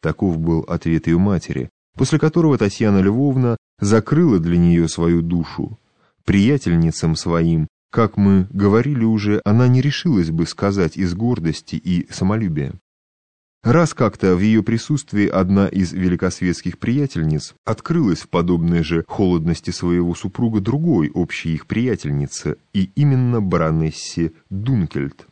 Таков был ответ ее матери, после которого Татьяна Львовна закрыла для нее свою душу. Приятельницам своим, как мы говорили уже, она не решилась бы сказать из гордости и самолюбия. Раз как-то в ее присутствии одна из великосветских приятельниц открылась в подобной же холодности своего супруга другой общей их приятельнице, и именно баронессе Дункельт.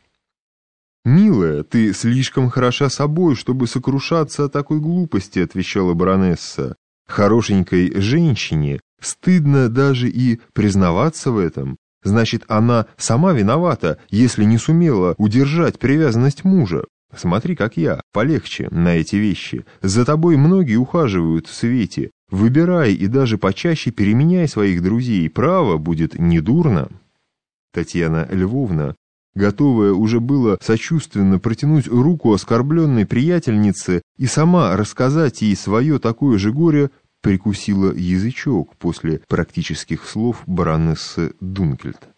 «Милая, ты слишком хороша собой, чтобы сокрушаться о такой глупости», — отвечала баронесса. «Хорошенькой женщине стыдно даже и признаваться в этом. Значит, она сама виновата, если не сумела удержать привязанность мужа. Смотри, как я, полегче на эти вещи. За тобой многие ухаживают в свете. Выбирай и даже почаще переменяй своих друзей. Право будет недурно. Татьяна Львовна, готовая уже было сочувственно протянуть руку оскорбленной приятельнице и сама рассказать ей свое такое же горе, прикусила язычок после практических слов баронессы Дункельт.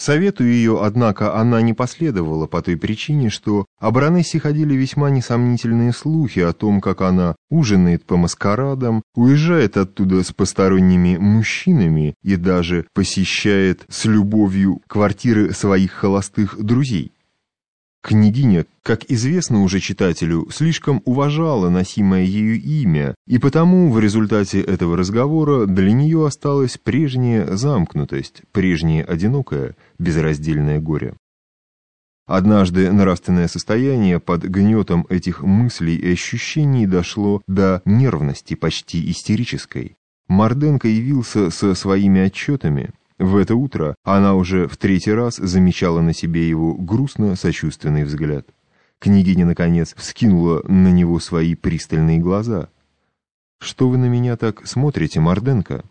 Совету ее, однако, она не последовала по той причине, что о баронессе ходили весьма несомнительные слухи о том, как она ужинает по маскарадам, уезжает оттуда с посторонними мужчинами и даже посещает с любовью квартиры своих холостых друзей. Княгиня, как известно уже читателю, слишком уважала носимое ею имя, и потому в результате этого разговора для нее осталась прежняя замкнутость, прежнее одинокое, безраздельное горе. Однажды нравственное состояние под гнетом этих мыслей и ощущений дошло до нервности почти истерической. Марденко явился со своими отчетами, в это утро она уже в третий раз замечала на себе его грустно-сочувственный взгляд. Княгиня, наконец, вскинула на него свои пристальные глаза. «Что вы на меня так смотрите, Морденко?»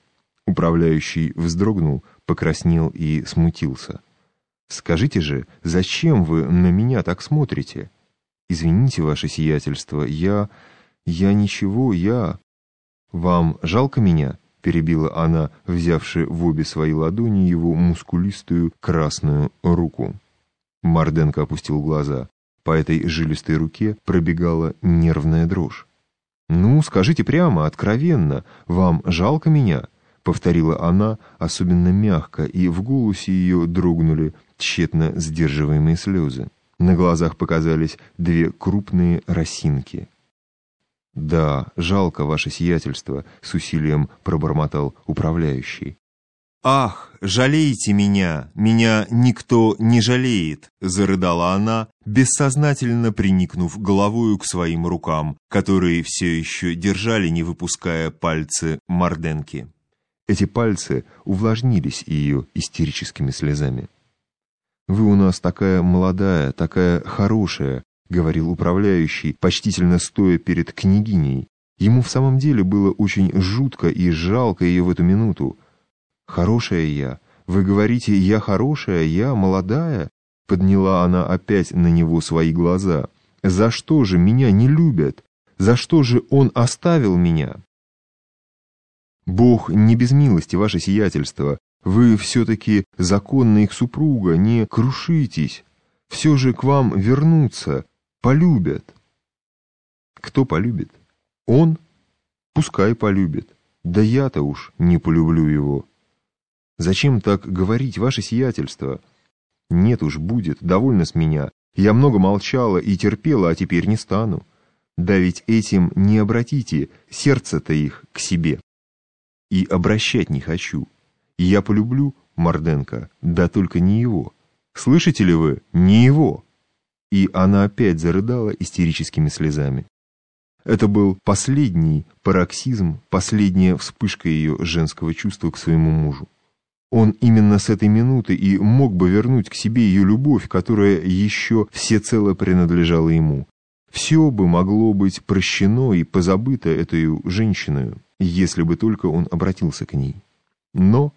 Управляющий вздрогнул, покраснел и смутился. «Скажите же, зачем вы на меня так смотрите?» «Извините, ваше сиятельство, я... я ничего, я...» «Вам жалко меня?» Перебила она, взявши в обе свои ладони его мускулистую красную руку. Марденко опустил глаза. По этой жилистой руке пробегала нервная дрожь. «Ну, скажите прямо, откровенно, вам жалко меня?» — повторила она, особенно мягко, и в голосе ее дрогнули тщетно сдерживаемые слезы. На глазах показались две крупные росинки. «Да, жалко ваше сиятельство», — с усилием пробормотал управляющий. «Ах, жалейте меня! Меня никто не жалеет!» — зарыдала она, бессознательно приникнув головою к своим рукам, которые все еще держали, не выпуская пальцы Морденки. Эти пальцы увлажнились ее истерическими слезами. «Вы у нас такая молодая, такая хорошая, — говорил управляющий, почтительно стоя перед княгиней. Ему в самом деле было очень жутко и жалко ее в эту минуту. «Хорошая я. Вы говорите, я хорошая, я молодая?» Подняла она опять на него свои глаза. «За что же меня не любят? За что же он оставил меня?» «Бог не без милости, ваше сиятельство. Вы все-таки законная их супруга, не крушитесь. Все же к вам вернуться полюбят. Кто полюбит? Он? Пускай полюбит. Да я-то уж не полюблю его. Зачем так говорить, ваше сиятельство? Нет уж, будет, довольно с меня. Я много молчала и терпела, а теперь не стану. Да ведь этим не обратите сердце-то их к себе. И обращать не хочу. я полюблю Морденко, да только не его. Слышите ли вы? Не его и она опять зарыдала истерическими слезами. Это был последний пароксизм, последняя вспышка ее женского чувства к своему мужу. Он именно с этой минуты и мог бы вернуть к себе ее любовь, которая еще всецело принадлежала ему. Все бы могло быть прощено и позабыто этой женщиной, если бы только он обратился к ней. Но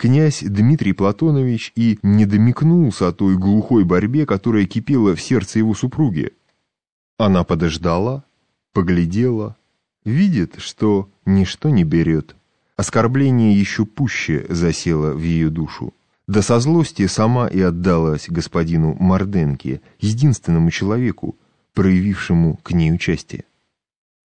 князь Дмитрий Платонович и не домикнулся о той глухой борьбе, которая кипела в сердце его супруги. Она подождала, поглядела, видит, что ничто не берет. Оскорбление еще пуще засело в ее душу. Да со злости сама и отдалась господину Марденке, единственному человеку, проявившему к ней участие.